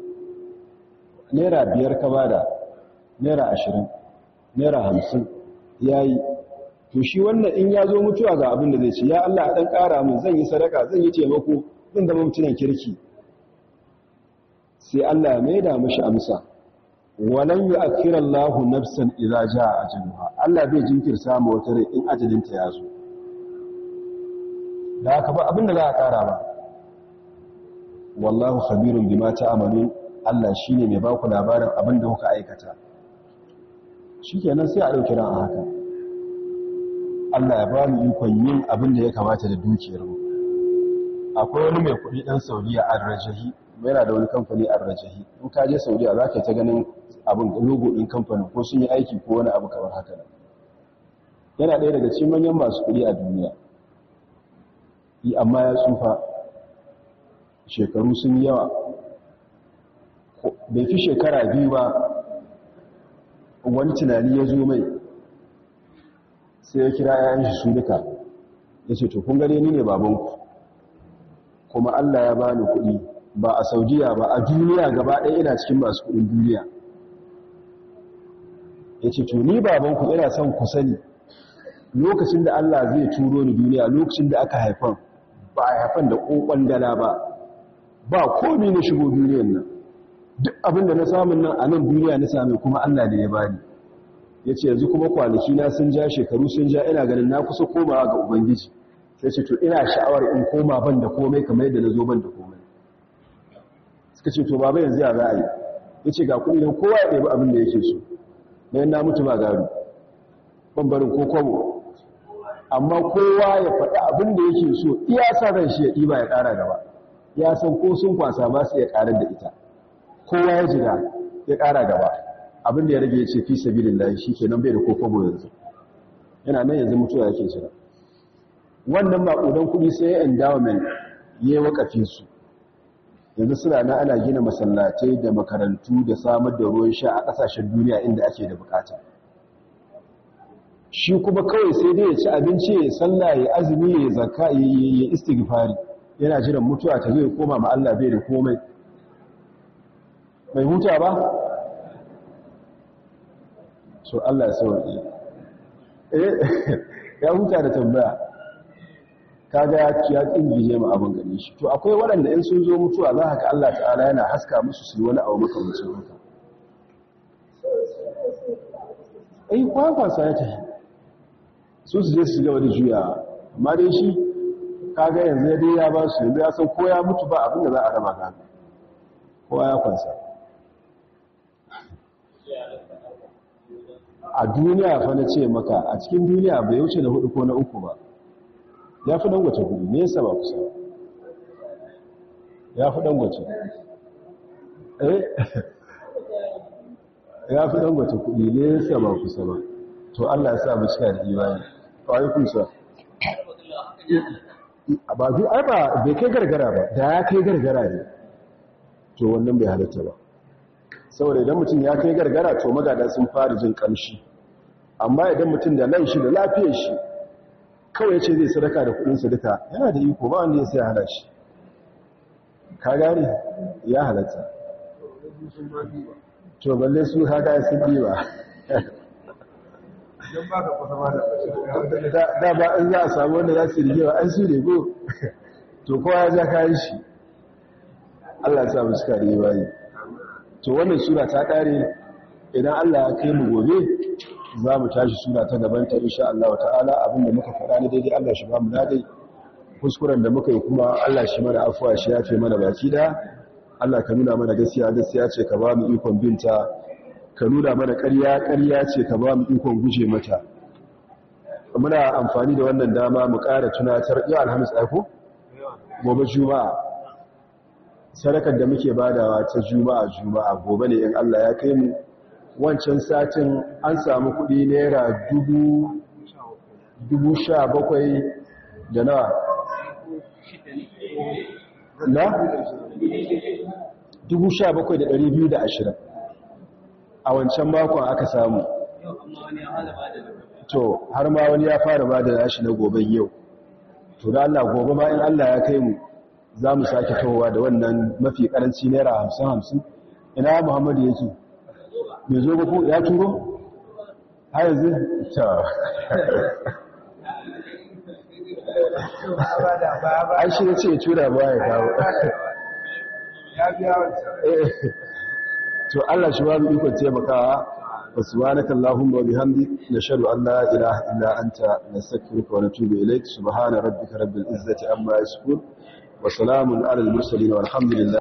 Naira biyar ka ba da naira ashirin naira hamsin ya yi. To shi wannan in ya zo mutuwa ga abin da zai ce ya Allah ɗan ƙara min zan yi sadaka zan yi taimako zan zama mutunan kirki. Sai Allah ya maida mashi amsa. Walan yu'akhiru Allahu nafsan idza jaa ajaluha Allah bai jinkirta mu wata rai in ajalinta ya zo. Da haka ba abin da za a ƙara ba. Wallahu khabirun bima ta'malun Allah shine mai ba ku labarin abin da kuka aikata. Shikenan sai a ɗauki ran a haka. Allah ya ba mu ikon yin abin da ya kamata da dukiyarmu akwai wani mai kuɗi ɗan saudiya arrajahi yana da wani kamfani arrajahi in ka je saudiya za ka ta ganin abin logo ɗin kamfanin ko sun yi aiki ko wani abu kamar haka nan. Yana ɗaya daga cikin manyan masu kuɗi a duniya. Yi amma ya tsufa. Shekaru sun yawa. Bai fi shekara biyu ba wani tunani ya zo mai. Sai ya kira yayan shi su duka. Ya ce to kun gare ni ne babanku. Kuma Allah ya bani kuɗi. Ba a saudiya ba a duniya gaba ɗaya ina cikin masu kuɗin duniya. Ya ce to ni babanku ina son ku sani lokacin da Allah zai turo ni duniya lokacin da aka haifan ba a haifan da ƙoƙon dala ba. Ba komi na shigo duniyan nan. Duk abin da na samun nan a nan duniya na sami kuma Allah da ya bani ya ce yanzu kuma kwanaki na sun ja shekaru sun ja ina ganin na kusa komawa ga ubangiji. Sai ce to ina sha'awar in koma ban da komai kamar yadda na zo ban da komai. Suka ce to baba yanzu ya za a yi? Ya ce ga kuɗi kowa ya ɗebi abin da yake so. Bayan na mutu ba gado ban barin ko amma kowa ya faɗi abin da yake so iya sa ran shi ya ɗiba ya ƙara gaba. Ya san ko sun kwasa ba su iya ƙarar da ita. Kowa ya jira ya ƙara gaba. Abinda ya rage ya ce fi sabilin layi shi ke nan bai da kokobo yanzu. Yana nan yanzu mutuwa yake jira. Wannan maƙudan kuɗi sai ya endowment ya yi wakafin su. Yanzu suna na ana gina masallatai da makarantu da samar da ruwan sha a ƙasashen duniya inda ake da buƙata shi kuma kawai sai dai ya ci abinci ya sallah ya azumi ya zakka ya istighfari. Yana jiran mutuwa ta zo ya koma ma Allah bai da komai. Mai huta ba? So Allah ya sauke eh ya huta da tambaya. Kaga ya ya kingije mu abin gare shi. To akwai waɗanda in sun zo mutuwa za ka Allah ta'ala yana haska musu su wani abu makamancin haka. Ai kwakwasa ya tafi. Su su je su ga wani juya. Amma dai shi kaga yanzu ya dai ya ba su yanzu ya san ko ya mutu ba abin da za a raba ka kowa ya kwansa. A duniya fa na ce maka a cikin duniya bai wuce na huɗu ko na uku ba. Ya fi dangwace kuɗi nesa ba kusa ya fi dangwace eh? Ya fi dangwace kuɗi nesa ba kusa ba? To Allah ya sa mu cika da imani kawai kusa ba bi ai ba bai kai gargara ba. Da ya kai gargara ne. To wannan bai halatta ba. Saboda idan mutum ya kai gargara to magada sun fara jin kamshi amma idan mutum da nan shi da lafiyar shi kawai ce zai sadaka da kudinsa duka yana da iko ba wanda ya sai hana shi. Ka gane? Ya halatta. To balle su haka sun biwa da ba in za a samu wanda za su rigewa an su ne ko? To kowa ya ja kayan shi. Allah ya samu suka da bayi to wannan sura ta kare idan Allah ya kai mu gobe za mu tashi sura ta gaban ta insha Allah ta'ala. Abinda muka faɗa ne daidai Allah shi ba mu dai kuskuren da muka yi kuma Allah shi mana afuwa shi ya ce mana baki da Allah ka nuna mana gaskiya gaskiya ce ka ba mu ikon binta. Ka nuna mana ƙarya ƙarya ce ka ba mu ikon guje mata. Muna amfani da wannan dama mu ƙara tunatar yau alhamis aiko gobe juma'a. Sadakar da muke badawa ta juma'a juma'a gobe ne in Allah ya kai mu. Wancan satin an samu kuɗi naira dubu sha bakwai da na na? Dubu sha bakwai da ɗari biyu da ashirin a wancan makon aka samu. To har ma wani ya fara ba da nashi na goben yau. To da Allah gobe ma in Allah ya kai mu za mu sake towa da wannan mafi karanci naira hamsin hamsin. Ina muhammadu yake? Bai zo ba ko ya turo? Har yanzu? Ta an shi ya ce tura ba ya kawo. To Allah shi ba mu ikon taimakawa. وسبحانك اللهم وبحمدك نشهد أن لا إله إلا أنت نستغفرك ونتوب إليك سبحان ربك رب العزة عما يصفون وسلام على المرسلين والحمد لله